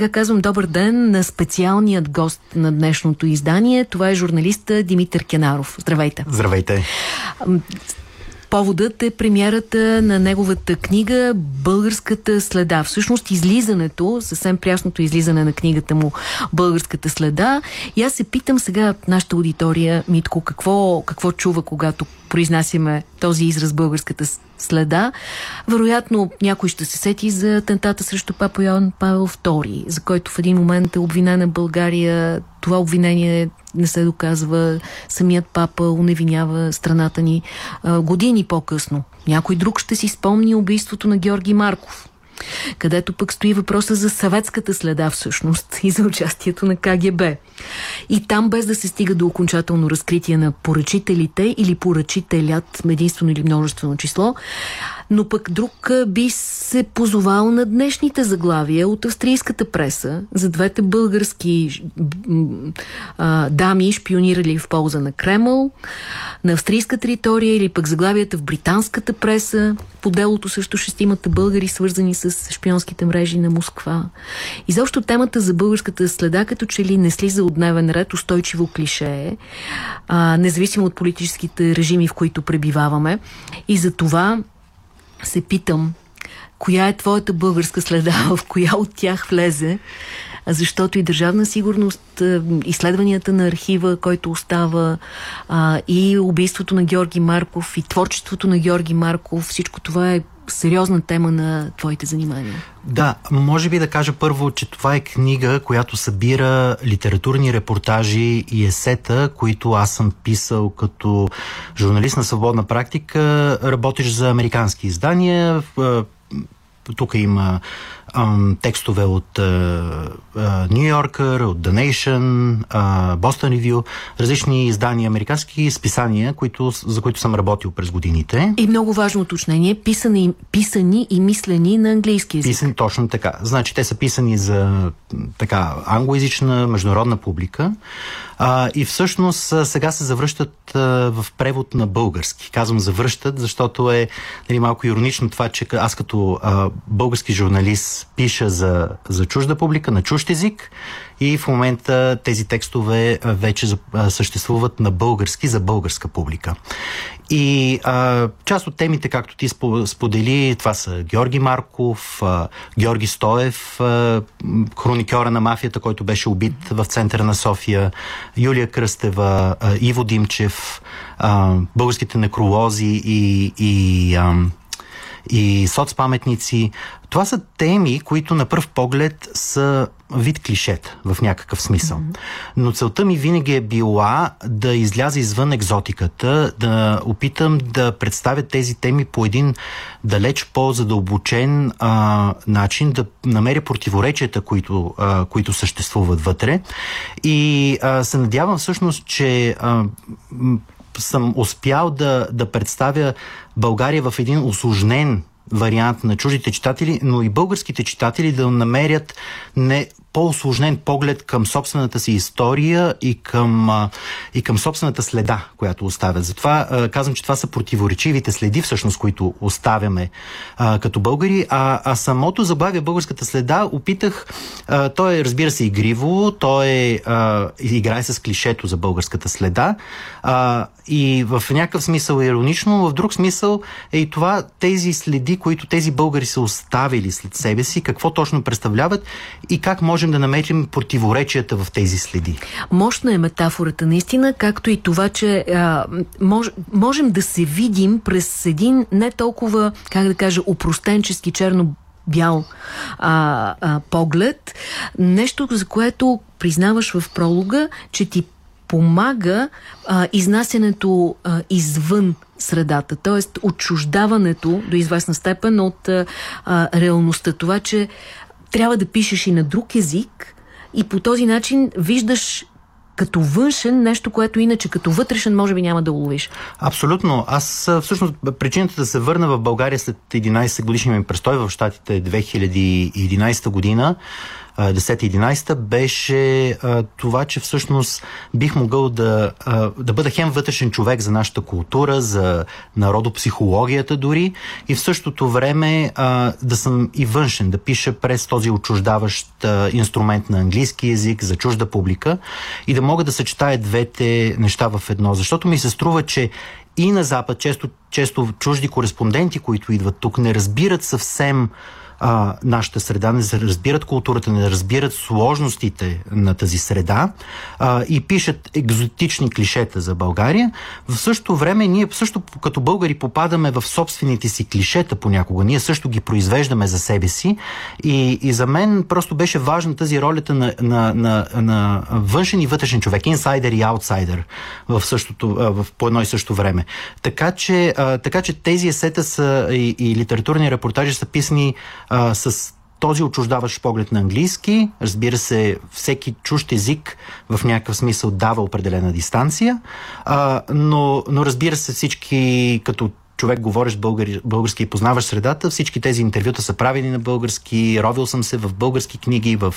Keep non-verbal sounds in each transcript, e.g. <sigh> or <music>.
Сега казвам добър ден на специалният гост на днешното издание. Това е журналиста Димитър Кенаров. Здравейте. Здравейте. Поводът е премиерата на неговата книга Българската следа. Всъщност излизането, съвсем прясното излизане на книгата му Българската следа. И аз се питам сега нашата аудитория, Митко, какво, какво чува, когато произнасяме този израз българската следа. Вероятно някой ще се сети за тентата срещу папа Йоан Павел II, за който в един момент е обвинена България. Това обвинение не се доказва. Самият папа уневинява страната ни а, години по-късно. Някой друг ще си спомни убийството на Георги Марков където пък стои въпроса за съветската следа всъщност и за участието на КГБ. И там без да се стига до окончателно разкритие на поръчителите или поръчителят, единствено или множествено число, но пък друг би се позовал на днешните заглавия от австрийската преса за двете български а, дами, шпионирали в полза на Кремъл, на австрийска територия или пък заглавията в британската преса по делото също шестимата българи, свързани с шпионските мрежи на Москва. И заобщо темата за българската следа, като че ли не слиза от дневен ред, устойчиво клише, а, независимо от политическите режими, в които пребиваваме. И за това се питам, коя е твоята българска следа, <laughs> в коя от тях влезе, защото и държавна сигурност, изследванията на архива, който остава, и убийството на Георги Марков, и творчеството на Георги Марков, всичко това е сериозна тема на твоите занимания. Да, може би да кажа първо, че това е книга, която събира литературни репортажи и есета, които аз съм писал като журналист на свободна практика. Работиш за американски издания. Тук има текстове от Нью Йоркър, от The Nation, Boston Review, различни издания американски списания, които, за които съм работил през годините. И много важно уточнение, писани, писани и мислени на английски език. Писани точно така. Значи те са писани за така англоязична международна публика а, и всъщност сега се завръщат а, в превод на български. Казвам завръщат, защото е нали, малко иронично това, че аз като а, български журналист пиша за, за чужда публика, на чужд език и в момента тези текстове вече съществуват на български за българска публика. И а, част от темите, както ти сподели, това са Георги Марков, а, Георги Стоев, а, хроникьора на мафията, който беше убит в центъра на София, Юлия Кръстева, а, Иво Димчев, а, българските некролози и, и а, и соцпаметници. Това са теми, които на пръв поглед са вид клишет в някакъв смисъл. Но целта ми винаги е била да изляза извън екзотиката, да опитам да представя тези теми по един далеч по-задълбочен а, начин, да намеря противоречията, които, а, които съществуват вътре. И а, се надявам всъщност, че а, съм успял да, да представя България в един осложнен вариант на чуждите читатели, но и българските читатели да намерят не по-осложнен поглед към собствената си история и към, и към собствената следа, която оставят. Затова казвам, че това са противоречивите следи, всъщност, които оставяме а, като българи, а, а самото заглавие българската следа опитах, а, то е, разбира се, игриво, то е, а, играе с клишето за българската следа а, и в някакъв смисъл е иронично, в друг смисъл е и това, тези следи, които тези българи са оставили след себе си, какво точно представляват и как може можем да намерим противоречията в тези следи. Мощна е метафората наистина, както и това, че а, мож, можем да се видим през един не толкова, как да кажа, упростенчески черно бял а, а, поглед. Нещо, за което признаваш в пролога, че ти помага а, изнасянето а, извън средата, т.е. отчуждаването до известна степен от а, реалността. Това, че трябва да пишеш и на друг език и по този начин виждаш като външен нещо, което иначе като вътрешен може би няма да уловиш. Абсолютно. Аз всъщност причината да се върна в България след 11 годишния ми престой в Штатите 2011 година 10-11, беше това, че всъщност бих могъл да, да бъда хем вътрешен човек за нашата култура, за народопсихологията дори и в същото време да съм и външен, да пиша през този отчуждаващ инструмент на английски язик за чужда публика и да мога да съчетая двете неща в едно. Защото ми се струва, че и на Запад често, често чужди кореспонденти, които идват тук, не разбират съвсем а, нашата среда, не разбират културата, не разбират сложностите на тази среда а, и пишат екзотични клишета за България. В същото време ние също като българи попадаме в собствените си клишета понякога. Ние също ги произвеждаме за себе си и, и за мен просто беше важна тази ролята на, на, на, на външен и вътрешен човек, инсайдер и аутсайдер в същото, в, по едно и също време. Така че, а, така че тези есета са и, и литературни репортажи са писани а, с този отчуждаващ поглед на английски. Разбира се, всеки чужд език в някакъв смисъл дава определена дистанция, а, но, но разбира се всички като човек говориш българи, български и познаваш средата. Всички тези интервюта са правени на български, ровил съм се в български книги, в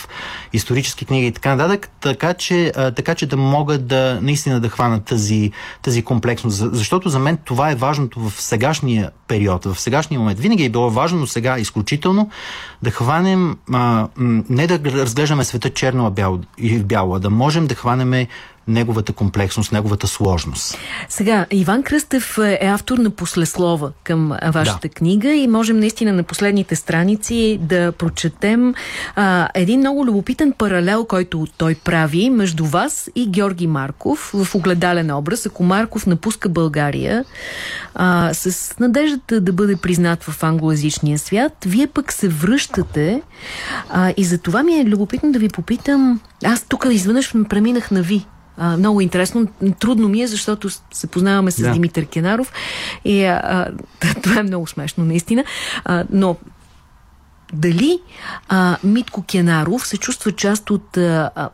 исторически книги и така нататък, така че, така че да мога да наистина да хвана тази, тази комплексност. Защото за мен това е важното в сегашния период, в сегашния момент. Винаги е било важно, но сега изключително да хванем, а, не да разглеждаме света черно бяло, а да можем да хванеме неговата комплексност, неговата сложност. Сега, Иван Кръстев е автор на послеслова към вашата да. книга и можем наистина на последните страници да прочетем а, един много любопитен паралел, който той прави между вас и Георги Марков в огледален образ. Ако Марков напуска България а, с надеждата да бъде признат в англоязичния свят, вие пък се връщате а, и за това ми е любопитно да ви попитам, аз тук изведнъж преминах на ви, а, много интересно. Трудно ми е, защото се познаваме с да. Димитър Кенаров и а, <laughs> това е много смешно, наистина. А, но дали а, Митко Кенаров се чувства част от а,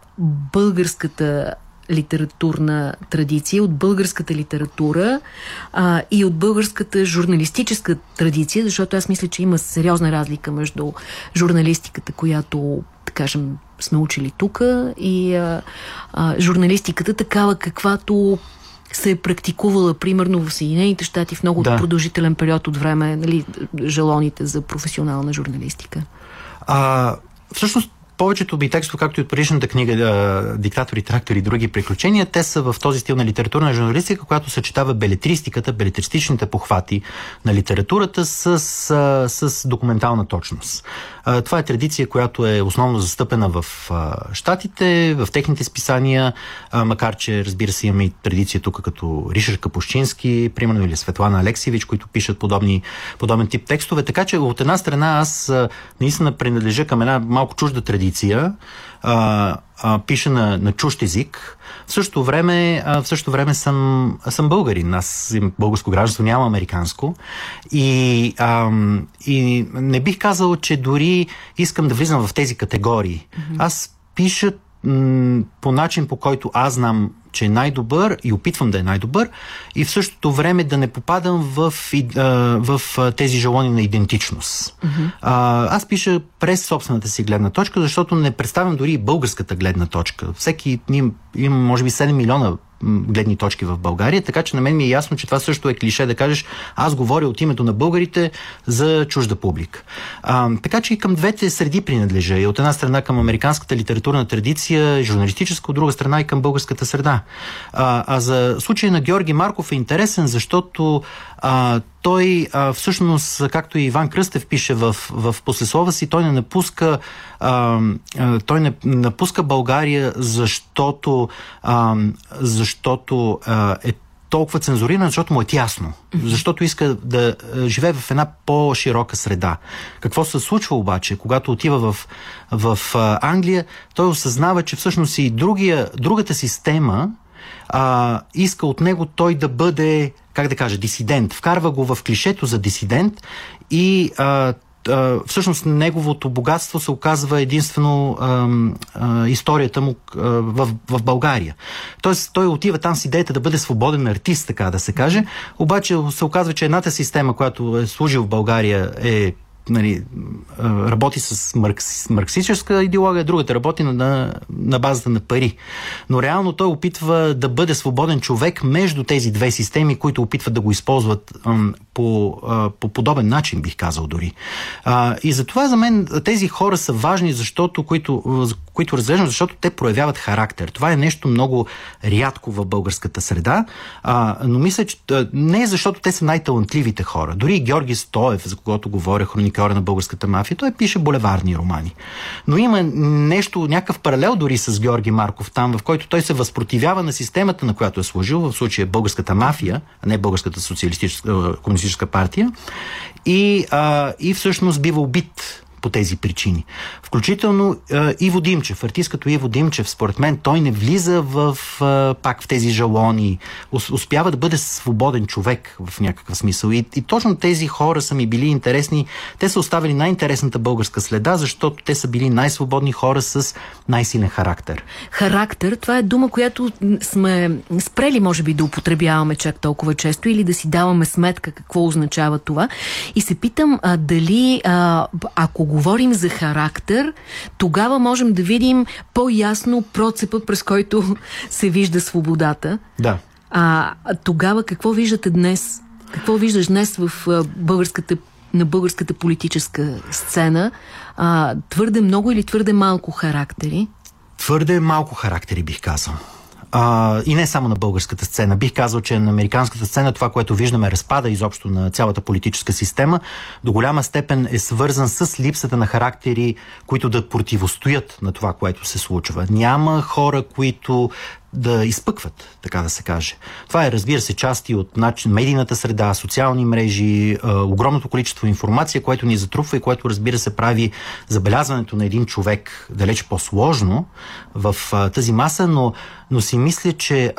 българската литературна традиция, от българската литература а, и от българската журналистическа традиция, защото аз мисля, че има сериозна разлика между журналистиката, която, да кажем, сме учили тук и а, а, журналистиката такава каквато се е практикувала примерно в Съединените щати в много да. продължителен период от време, нали, жалоните за професионална журналистика? А, всъщност повечето би текстове, както и от предишната книга Диктатори, трактори и други приключения, те са в този стил на литературна журналистика, която съчетава белетристиката, белетристичните похвати на литературата с, с, документална точност. Това е традиция, която е основно застъпена в Штатите, в техните списания, макар че, разбира се, имаме и традиция тук като Ришар Капущински, примерно, или Светлана Алексиевич, които пишат подобни, подобен тип текстове. Така че, от една страна, аз наистина принадлежа към една малко чужда традиция, а, а, пиша на, на чужд език. В същото време, а, в същото време съм, съм българин. Аз имам българско гражданство, няма американско. И, а, и не бих казал, че дори искам да влизам в тези категории. Mm-hmm. Аз пиша по начин, по който аз знам, че е най-добър и опитвам да е най-добър и в същото време да не попадам в, в, тези жалони на идентичност. Mm-hmm. Аз пиша през собствената си гледна точка, защото не представям дори и българската гледна точка. Всеки, ние имам може би 7 милиона гледни точки в България, така че на мен ми е ясно, че това също е клише да кажеш аз говоря от името на българите за чужда публика. А, така че и към двете среди принадлежа. И от една страна към американската литературна традиция, журналистическа, от друга страна и към българската среда. А, а за случай на Георги Марков е интересен, защото а, той а, всъщност, както и Иван Кръстев пише в, в послеслова си, той не напуска, а, той не напуска България, защото, а, защото а, е толкова цензуриран, защото му е тясно. Защото иска да живее в една по-широка среда. Какво се случва обаче, когато отива в, в Англия, той осъзнава, че всъщност и другия, другата система а, иска от него той да бъде как да кажа, дисидент. Вкарва го в клишето за дисидент и а, а, всъщност неговото богатство се оказва единствено а, а, историята му а, в, в България. Тоест той отива там с идеята да бъде свободен артист, така да се каже, обаче се оказва, че едната система, която е служил в България е нали, работи с маркс, марксическа идеология, другата работи на, на, базата на пари. Но реално той опитва да бъде свободен човек между тези две системи, които опитват да го използват по, по подобен начин, бих казал дори. И затова за мен тези хора са важни, защото, които, които разглеждам, защото те проявяват характер. Това е нещо много рядко в българската среда, а, но мисля, че не е защото те са най-талантливите хора. Дори Георги Стоев, за когото говоря, хроникора на българската мафия, той пише булеварни романи. Но има нещо, някакъв паралел дори с Георги Марков там, в който той се възпротивява на системата, на която е служил, в случая българската мафия, а не българската социалистическа комунистическа партия. И, а, и всъщност бива убит по тези причини. Включително е, Иво Димчев, артист като Иво Димчев, според мен, той не влиза в, е, пак в тези жалони, успява да бъде свободен човек в някакъв смисъл. И, и точно тези хора са ми били интересни. Те са оставили най-интересната българска следа, защото те са били най-свободни хора с най-силен характер. Характер, това е дума, която сме спрели, може би, да употребяваме чак толкова често или да си даваме сметка какво означава това. И се питам а, дали, а, ако говорим за характер, тогава можем да видим по-ясно процепа, през който <laughs> се вижда свободата. Да. А тогава какво виждате днес? Какво виждаш днес в българската на българската политическа сцена? А, твърде много или твърде малко характери? Твърде малко характери, бих казал. А, и не само на българската сцена. Бих казал, че на американската сцена това, което виждаме, разпада изобщо на цялата политическа система, до голяма степен е свързан с липсата на характери, които да противостоят на това, което се случва. Няма хора, които да изпъкват, така да се каже. Това е, разбира се, части от начин, медийната среда, социални мрежи, е, огромното количество информация, което ни затрупва и което, разбира се, прави забелязването на един човек далеч по-сложно в е, тази маса, но, но си мисля, че... Е,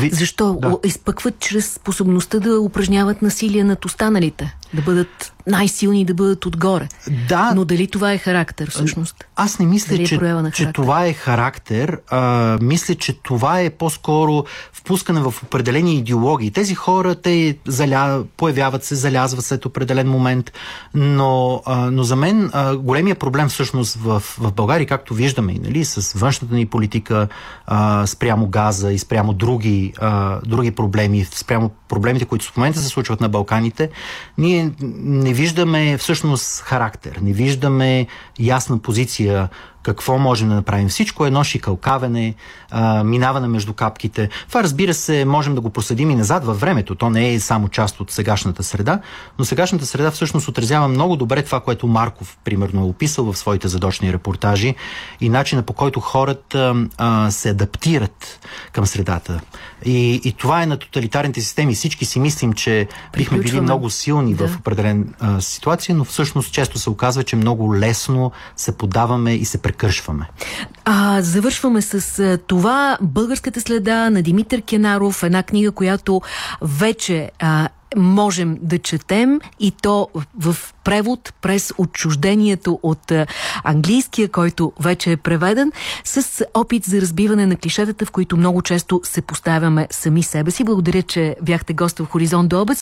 ви... Защо? Да. Изпъкват чрез способността да упражняват насилие над останалите? Да бъдат най-силни и да бъдат отгоре. Да. Но дали това е характер всъщност? Аз не мисля, е че, че това е характер. А, мисля, че това е по-скоро впускане в определени идеологии. Тези хора, те заля... появяват се, залязват след определен момент, но, а, но за мен а, големия проблем всъщност в, в България, както виждаме, нали, с външната ни политика, а, спрямо газа и спрямо други, а, други проблеми, спрямо проблемите, които в момента се случват на Балканите, ние не виждаме всъщност характер, не виждаме ясна позиция какво можем да направим. Всичко е едно шикалкавене, а, минаване между капките. Това разбира се, можем да го проследим и назад във времето. То не е само част от сегашната среда, но сегашната среда всъщност отразява много добре това, което Марков, примерно, е описал в своите задочни репортажи и начина по който хората а, се адаптират към средата. И, и това е на тоталитарните системи. Всички си мислим, че бихме били много силни да. в определен а, ситуация, но всъщност често се оказва, че много лесно се подаваме и се прекършваме. А, завършваме с това българската следа на Димитър Кенаров, една книга, която вече а, можем да четем и то в превод през отчуждението от английския, който вече е преведен, с опит за разбиване на клишетата, в които много често се поставяме сами себе си. Благодаря, че бяхте гост в Хоризонт до обед.